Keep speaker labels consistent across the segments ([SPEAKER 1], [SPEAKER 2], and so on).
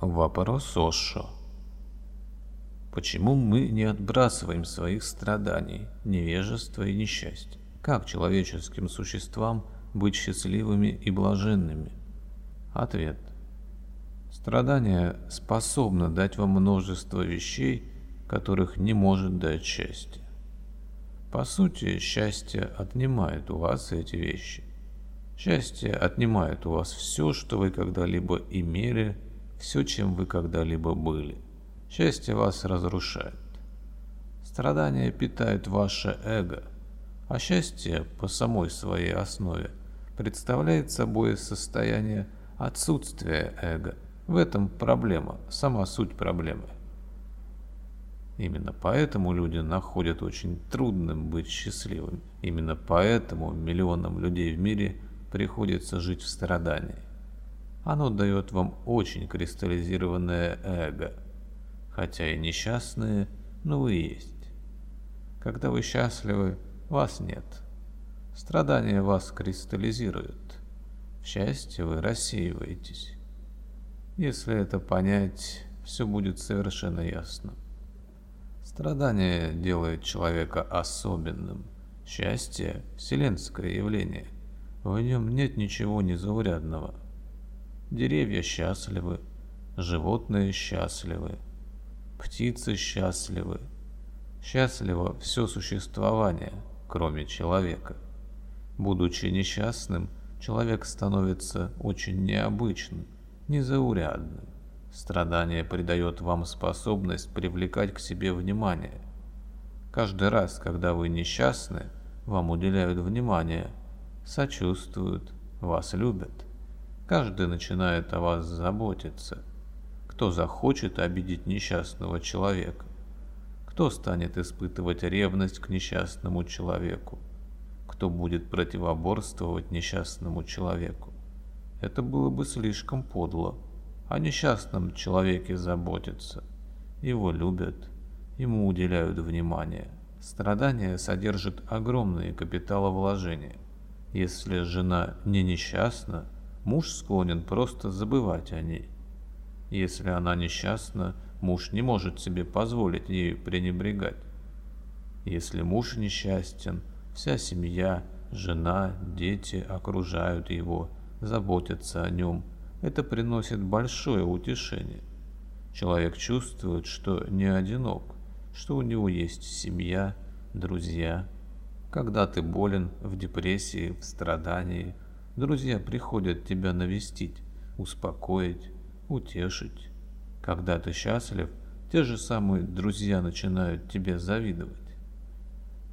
[SPEAKER 1] Вопрос Ошо. Почему мы не отбрасываем своих страданий, невежества и несчастья? Как человеческим существам быть счастливыми и блаженными? Ответ. Страдание способно дать вам множество вещей, которых не может дать счастье. По сути, счастье отнимает у вас эти вещи. Счастье отнимает у вас все, что вы когда-либо имели, все, чем вы когда-либо были. Счастье вас разрушает. Страдания питают ваше эго, а счастье по самой своей основе представляет собой состояние отсутствия эго. В этом проблема, сама суть проблемы. Именно поэтому люди находят очень трудным быть счастливыми. Именно поэтому миллионам людей в мире приходится жить в страдании. Оно дает вам очень кристаллизированное эго – хотя и несчастные, но вы есть. Когда вы счастливы, вас нет. Страдания вас кристаллизируют. В счастье вы рассеиваетесь. Если это понять, все будет совершенно ясно. Страдание делает человека особенным. Счастье – вселенское явление. В нем нет ничего незаурядного. Деревья счастливы, животные счастливы, Птицы счастливы. Счастливо все существование, кроме человека. Будучи несчастным, человек становится очень необычным, незаурядным. Страдание придает вам способность привлекать к себе внимание. Каждый раз, когда вы несчастны, вам уделяют внимание, сочувствуют, вас любят. Каждый начинает о вас заботиться – кто захочет обидеть несчастного человека? Кто станет испытывать ревность к несчастному человеку? Кто будет противоборствовать несчастному человеку? Это было бы слишком подло. О несчастном человеке заботятся. Его любят, ему уделяют внимание. Страдание содержит огромные капиталовложения. Если жена не несчастна, муж склонен просто забывать о ней. Если она несчастна, муж не может себе позволить ею пренебрегать. Если муж несчастен, вся семья, жена, дети окружают его, заботятся о нем. Это приносит большое утешение. Человек чувствует, что не одинок, что у него есть семья, друзья. Когда ты болен, в депрессии, в страдании, друзья приходят тебя навестить, успокоить, утешить. Когда ты счастлив, те же самые друзья начинают тебе завидовать.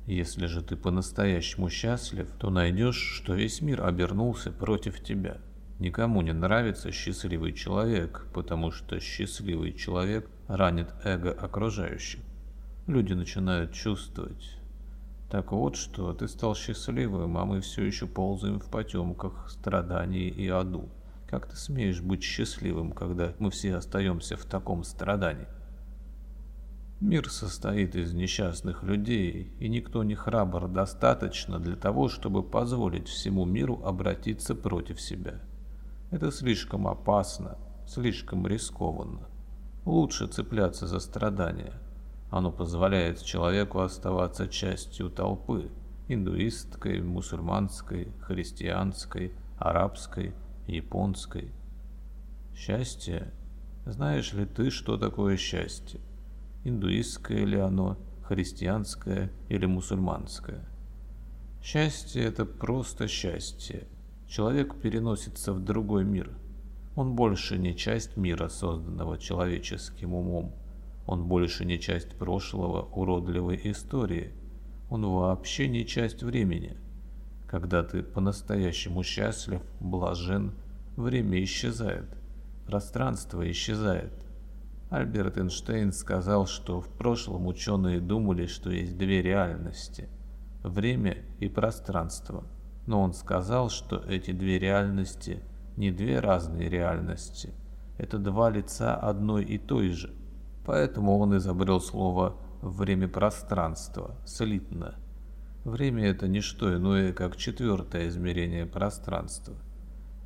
[SPEAKER 1] Если же ты по-настоящему счастлив, то найдешь, что весь мир обернулся против тебя. Никому не нравится счастливый человек, потому что счастливый человек ранит эго окружающих. Люди начинают чувствовать. Так вот, что ты стал счастливым, а мы все еще ползаем в потемках страданий и аду. Как ты смеешь быть счастливым, когда мы все остаемся в таком страдании? Мир состоит из несчастных людей, и никто не храбр достаточно для того, чтобы позволить всему миру обратиться против себя. Это слишком опасно, слишком рискованно. Лучше цепляться за страдания. Оно позволяет человеку оставаться частью толпы, индуистской, мусульманской, христианской, арабской, японской. Счастье? Знаешь ли ты, что такое счастье? Индуистское ли оно, христианское или мусульманское? Счастье – это просто счастье. Человек переносится в другой мир. Он больше не часть мира, созданного человеческим умом. Он больше не часть прошлого уродливой истории. Он вообще не часть времени. Когда ты по-настоящему счастлив, блажен, время исчезает, пространство исчезает. Альберт Эйнштейн сказал, что в прошлом ученые думали, что есть две реальности – время и пространство. Но он сказал, что эти две реальности не две разные реальности, это два лица одной и той же. Поэтому он изобрел слово «время-пространство» слитно – Время – это не что иное, как четвертое измерение пространства.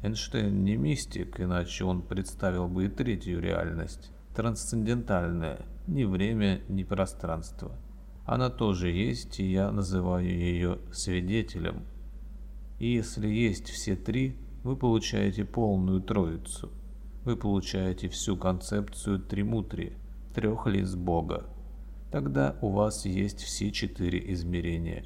[SPEAKER 1] Эйнштейн не мистик, иначе он представил бы и третью реальность, трансцендентальная, ни время, ни пространство. Она тоже есть, и я называю ее свидетелем. И если есть все три, вы получаете полную троицу. Вы получаете всю концепцию тримутри, трех лиц Бога. Тогда у вас есть все четыре измерения.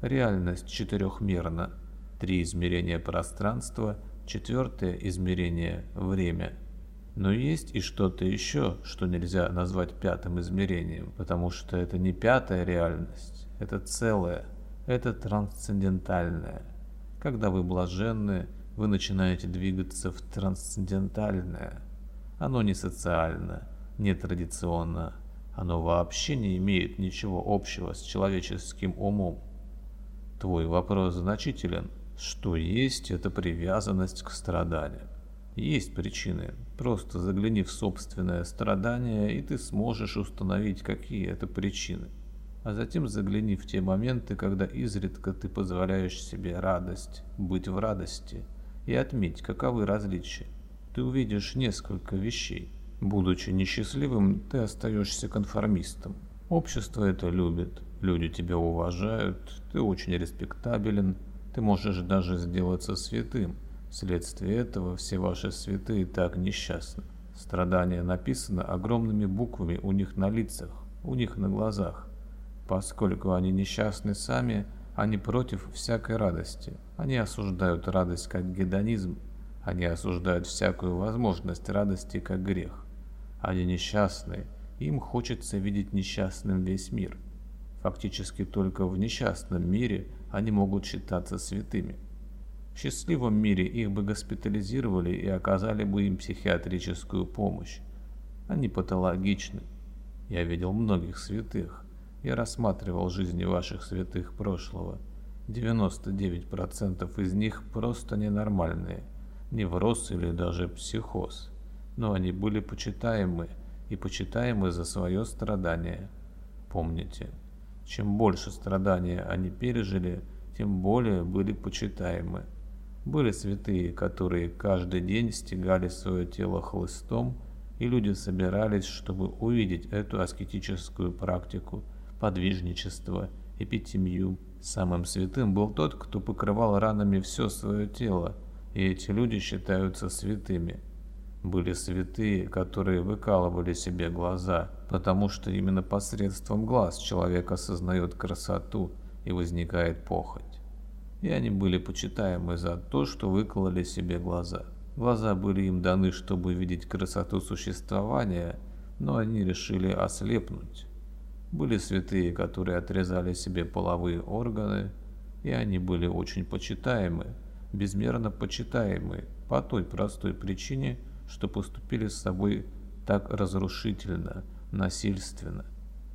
[SPEAKER 1] Реальность четырехмерна. Три измерения пространства, четвертое измерение – время. Но есть и что-то еще, что нельзя назвать пятым измерением, потому что это не пятая реальность, это целое, это трансцендентальное. Когда вы блаженны, вы начинаете двигаться в трансцендентальное. Оно не социально, не традиционно, оно вообще не имеет ничего общего с человеческим умом. Твой вопрос значителен. Что есть это привязанность к страданиям? Есть причины. Просто загляни в собственное страдание, и ты сможешь установить, какие это причины. А затем загляни в те моменты, когда изредка ты позволяешь себе радость, быть в радости, и отметь, каковы различия. Ты увидишь несколько вещей. Будучи несчастливым, ты остаешься конформистом. Общество это любит, люди тебя уважают, ты очень респектабелен, ты можешь даже сделаться святым. Вследствие этого все ваши святые так несчастны. Страдание написано огромными буквами у них на лицах, у них на глазах. Поскольку они несчастны сами, они против всякой радости. Они осуждают радость как гедонизм. Они осуждают всякую возможность радости как грех. Они несчастны. Им хочется видеть несчастным весь мир. Фактически только в несчастном мире они могут считаться святыми. В счастливом мире их бы госпитализировали и оказали бы им психиатрическую помощь. Они патологичны. Я видел многих святых. Я рассматривал жизни ваших святых прошлого. 99% из них просто ненормальные. Невроз или даже психоз. Но они были почитаемы и почитаемы за свое страдание. Помните, чем больше страдания они пережили, тем более были почитаемы. Были святые, которые каждый день стегали свое тело хлыстом, и люди собирались, чтобы увидеть эту аскетическую практику, подвижничество, эпитемию. Самым святым был тот, кто покрывал ранами все свое тело, и эти люди считаются святыми. Были святые, которые выкалывали себе глаза, потому что именно посредством глаз человек осознает красоту и возникает похоть и они были почитаемы за то, что выкололи себе глаза. Глаза были им даны, чтобы видеть красоту существования, но они решили ослепнуть. Были святые, которые отрезали себе половые органы, и они были очень почитаемы, безмерно почитаемы, по той простой причине, что поступили с собой так разрушительно, насильственно.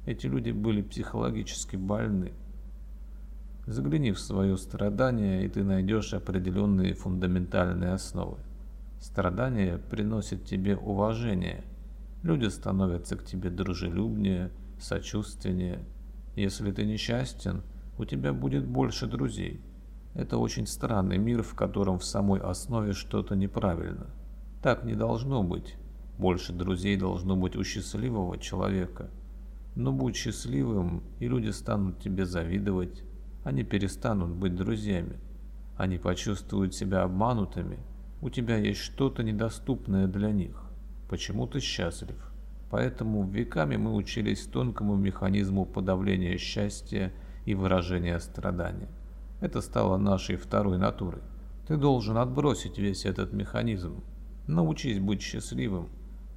[SPEAKER 1] Эти люди были психологически больны, Загляни в свое страдание, и ты найдешь определенные фундаментальные основы. Страдание приносит тебе уважение. Люди становятся к тебе дружелюбнее, сочувственнее. Если ты несчастен, у тебя будет больше друзей. Это очень странный мир, в котором в самой основе что-то неправильно. Так не должно быть. Больше друзей должно быть у счастливого человека. Но будь счастливым, и люди станут тебе завидовать, они перестанут быть друзьями. Они почувствуют себя обманутыми. У тебя есть что-то недоступное для них. Почему ты счастлив? Поэтому веками мы учились тонкому механизму подавления счастья и выражения страдания. Это стало нашей второй натурой. Ты должен отбросить весь этот механизм. Научись быть счастливым.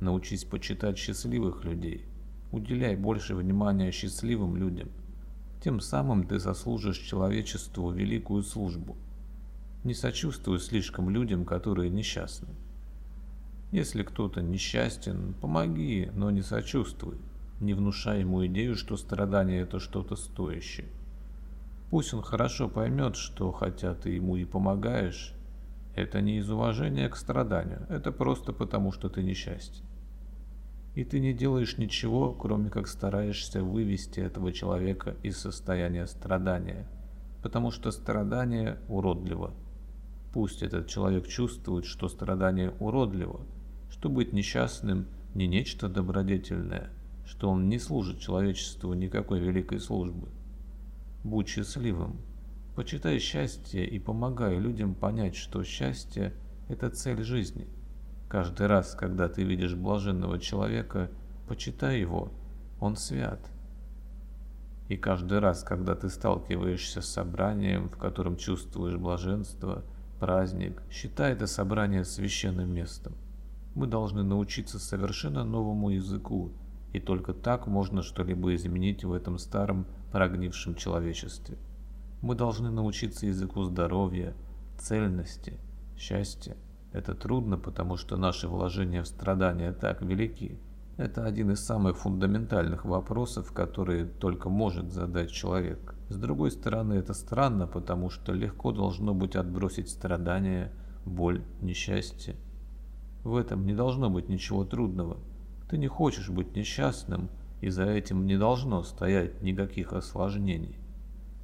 [SPEAKER 1] Научись почитать счастливых людей. Уделяй больше внимания счастливым людям – тем самым ты заслужишь человечеству великую службу. Не сочувствуй слишком людям, которые несчастны. Если кто-то несчастен, помоги, но не сочувствуй. Не внушай ему идею, что страдание это что-то стоящее. Пусть он хорошо поймет, что хотя ты ему и помогаешь, это не из уважения к страданию, это просто потому, что ты несчастен и ты не делаешь ничего, кроме как стараешься вывести этого человека из состояния страдания, потому что страдание уродливо. Пусть этот человек чувствует, что страдание уродливо, что быть несчастным не нечто добродетельное, что он не служит человечеству никакой великой службы. Будь счастливым, почитай счастье и помогай людям понять, что счастье – это цель жизни. Каждый раз, когда ты видишь блаженного человека, почитай его, он свят. И каждый раз, когда ты сталкиваешься с собранием, в котором чувствуешь блаженство, праздник, считай это собрание священным местом. Мы должны научиться совершенно новому языку, и только так можно что-либо изменить в этом старом прогнившем человечестве. Мы должны научиться языку здоровья, цельности, счастья. Это трудно, потому что наши вложения в страдания так велики. Это один из самых фундаментальных вопросов, которые только может задать человек. С другой стороны, это странно, потому что легко должно быть отбросить страдания, боль, несчастье. В этом не должно быть ничего трудного. Ты не хочешь быть несчастным, и за этим не должно стоять никаких осложнений.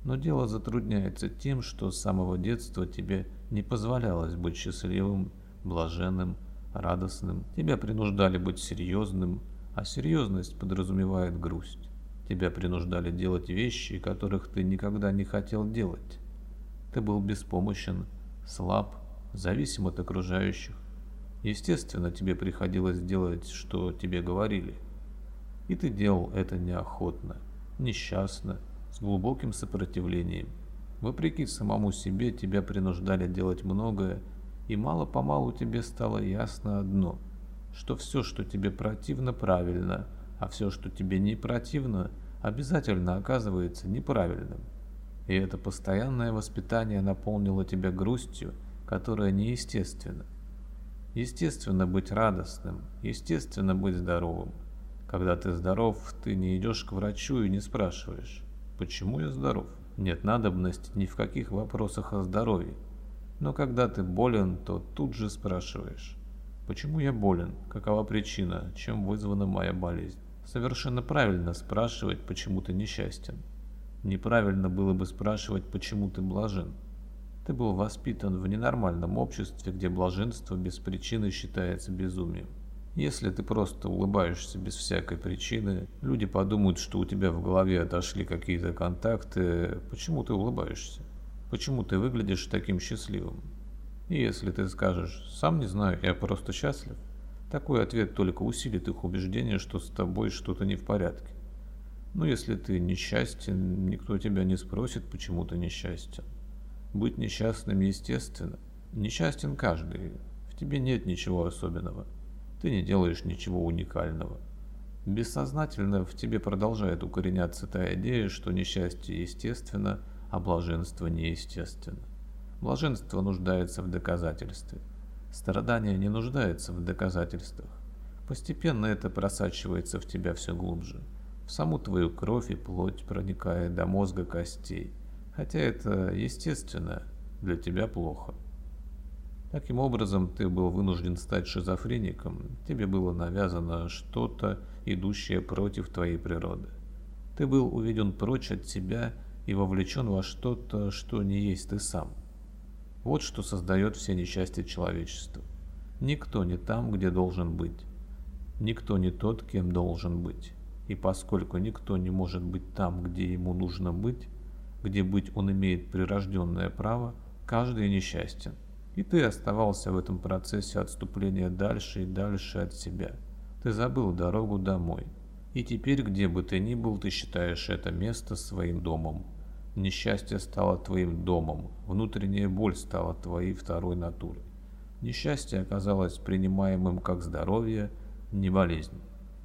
[SPEAKER 1] Но дело затрудняется тем, что с самого детства тебе не позволялось быть счастливым, блаженным, радостным. Тебя принуждали быть серьезным, а серьезность подразумевает грусть. Тебя принуждали делать вещи, которых ты никогда не хотел делать. Ты был беспомощен, слаб, зависим от окружающих. Естественно, тебе приходилось делать, что тебе говорили. И ты делал это неохотно, несчастно, с глубоким сопротивлением. Вопреки самому себе тебя принуждали делать многое, и мало-помалу тебе стало ясно одно, что все, что тебе противно, правильно, а все, что тебе не противно, обязательно оказывается неправильным. И это постоянное воспитание наполнило тебя грустью, которая неестественна. Естественно быть радостным, естественно быть здоровым. Когда ты здоров, ты не идешь к врачу и не спрашиваешь, почему я здоров. Нет надобности ни в каких вопросах о здоровье. Но когда ты болен, то тут же спрашиваешь, почему я болен, какова причина, чем вызвана моя болезнь. Совершенно правильно спрашивать, почему ты несчастен. Неправильно было бы спрашивать, почему ты блажен. Ты был воспитан в ненормальном обществе, где блаженство без причины считается безумием. Если ты просто улыбаешься без всякой причины, люди подумают, что у тебя в голове отошли какие-то контакты. Почему ты улыбаешься? Почему ты выглядишь таким счастливым? И если ты скажешь «сам не знаю, я просто счастлив», такой ответ только усилит их убеждение, что с тобой что-то не в порядке. Но если ты несчастен, никто тебя не спросит, почему ты несчастен. Быть несчастным естественно. Несчастен каждый. В тебе нет ничего особенного. Ты не делаешь ничего уникального. Бессознательно в тебе продолжает укореняться та идея, что несчастье естественно, а блаженство неестественно. Блаженство нуждается в доказательстве. Страдание не нуждается в доказательствах. Постепенно это просачивается в тебя все глубже. В саму твою кровь и плоть проникая до мозга костей – хотя это, естественно, для тебя плохо. Таким образом, ты был вынужден стать шизофреником, тебе было навязано что-то, идущее против твоей природы. Ты был уведен прочь от себя и вовлечен во что-то, что не есть ты сам. Вот что создает все несчастья человечества. Никто не там, где должен быть. Никто не тот, кем должен быть. И поскольку никто не может быть там, где ему нужно быть, где быть он имеет прирожденное право, каждый несчастен. И ты оставался в этом процессе отступления дальше и дальше от себя. Ты забыл дорогу домой. И теперь, где бы ты ни был, ты считаешь это место своим домом. Несчастье стало твоим домом, внутренняя боль стала твоей второй натурой. Несчастье оказалось принимаемым как здоровье, не болезнь.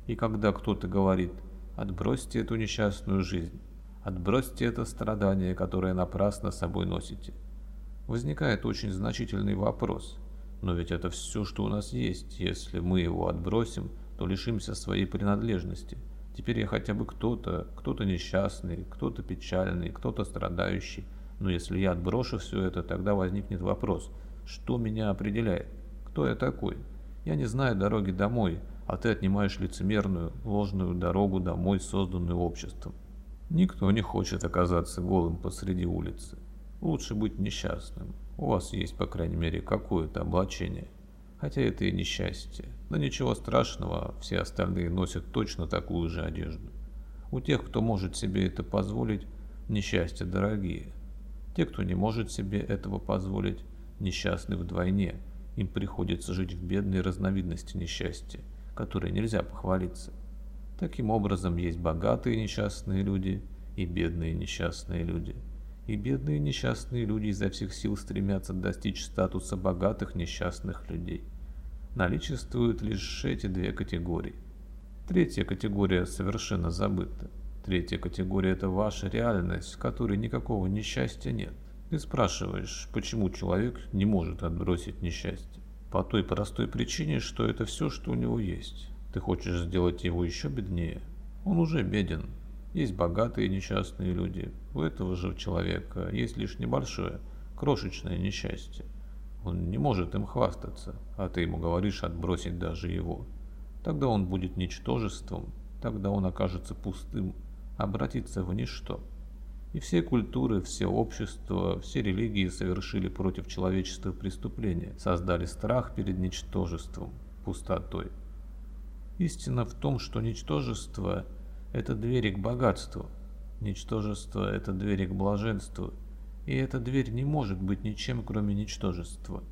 [SPEAKER 1] И когда кто-то говорит «отбросьте эту несчастную жизнь», Отбросьте это страдание, которое напрасно собой носите. Возникает очень значительный вопрос. Но ведь это все, что у нас есть. Если мы его отбросим, то лишимся своей принадлежности. Теперь я хотя бы кто-то, кто-то несчастный, кто-то печальный, кто-то страдающий. Но если я отброшу все это, тогда возникнет вопрос, что меня определяет? Кто я такой? Я не знаю дороги домой, а ты отнимаешь лицемерную, ложную дорогу домой, созданную обществом. Никто не хочет оказаться голым посреди улицы. Лучше быть несчастным. У вас есть, по крайней мере, какое-то облачение. Хотя это и несчастье. Но ничего страшного, все остальные носят точно такую же одежду. У тех, кто может себе это позволить, несчастья дорогие. Те, кто не может себе этого позволить, несчастны вдвойне. Им приходится жить в бедной разновидности несчастья, которой нельзя похвалиться. Таким образом, есть богатые несчастные люди и бедные несчастные люди. И бедные несчастные люди изо всех сил стремятся достичь статуса богатых несчастных людей. Наличествуют лишь эти две категории. Третья категория совершенно забыта. Третья категория – это ваша реальность, в которой никакого несчастья нет. Ты спрашиваешь, почему человек не может отбросить несчастье? По той простой причине, что это все, что у него есть. Ты хочешь сделать его еще беднее? Он уже беден. Есть богатые несчастные люди. У этого же человека есть лишь небольшое, крошечное несчастье. Он не может им хвастаться, а ты ему говоришь отбросить даже его. Тогда он будет ничтожеством, тогда он окажется пустым, обратится в ничто. И все культуры, все общества, все религии совершили против человечества преступления, создали страх перед ничтожеством, пустотой. Истина в том, что ничтожество – это двери к богатству, ничтожество – это двери к блаженству, и эта дверь не может быть ничем, кроме ничтожества.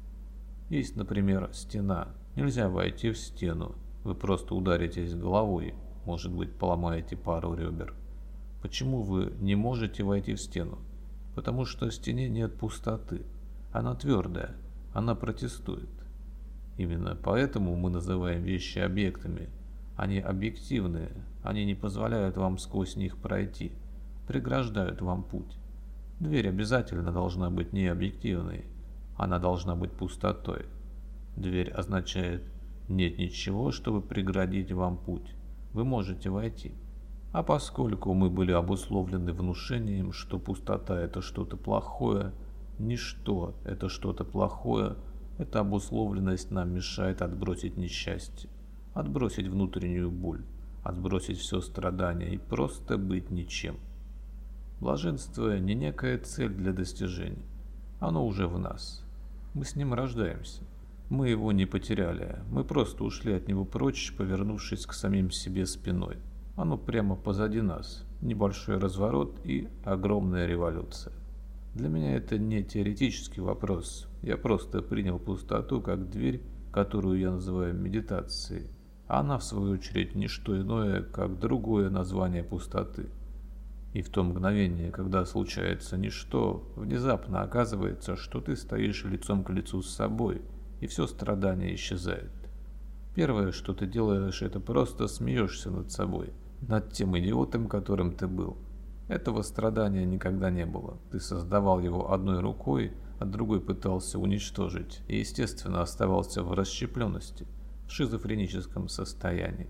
[SPEAKER 1] Есть, например, стена. Нельзя войти в стену. Вы просто ударитесь головой, может быть, поломаете пару ребер. Почему вы не можете войти в стену? Потому что в стене нет пустоты. Она твердая, она протестует. Именно поэтому мы называем вещи объектами. Они объективные, они не позволяют вам сквозь них пройти, преграждают вам путь. Дверь обязательно должна быть не объективной, она должна быть пустотой. Дверь означает «нет ничего, чтобы преградить вам путь, вы можете войти». А поскольку мы были обусловлены внушением, что пустота – это что-то плохое, ничто – это что-то плохое – эта обусловленность нам мешает отбросить несчастье, отбросить внутреннюю боль, отбросить все страдания и просто быть ничем. Блаженство не некая цель для достижения, оно уже в нас. Мы с ним рождаемся. Мы его не потеряли, мы просто ушли от него прочь, повернувшись к самим себе спиной. Оно прямо позади нас, небольшой разворот и огромная революция. Для меня это не теоретический вопрос, я просто принял пустоту как дверь, которую я называю медитацией. Она, в свою очередь, не что иное, как другое название пустоты. И в то мгновение, когда случается ничто, внезапно оказывается, что ты стоишь лицом к лицу с собой, и все страдание исчезает. Первое, что ты делаешь, это просто смеешься над собой, над тем идиотом, которым ты был. Этого страдания никогда не было. Ты создавал его одной рукой, а другой пытался уничтожить и, естественно, оставался в расщепленности, шизофреническом состоянии.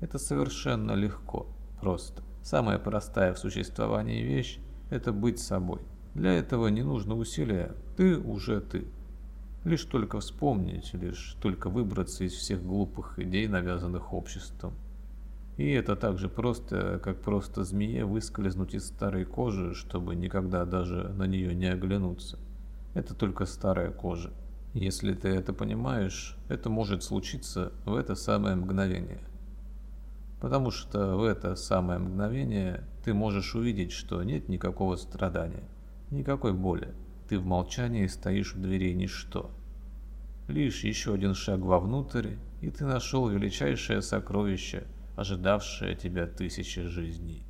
[SPEAKER 1] Это совершенно легко, просто. Самая простая в существовании вещь – это быть собой. Для этого не нужно усилия, ты уже ты. Лишь только вспомнить, лишь только выбраться из всех глупых идей, навязанных обществом. И это так же просто, как просто змее выскользнуть из старой кожи, чтобы никогда даже на нее не оглянуться. Это только старая кожа. Если ты это понимаешь, это может случиться в это самое мгновение. Потому что в это самое мгновение ты можешь увидеть, что нет никакого страдания, никакой боли. Ты в молчании стоишь в двери ничто. Лишь еще один шаг вовнутрь, и ты нашел величайшее сокровище, ожидавшее тебя тысячи жизней.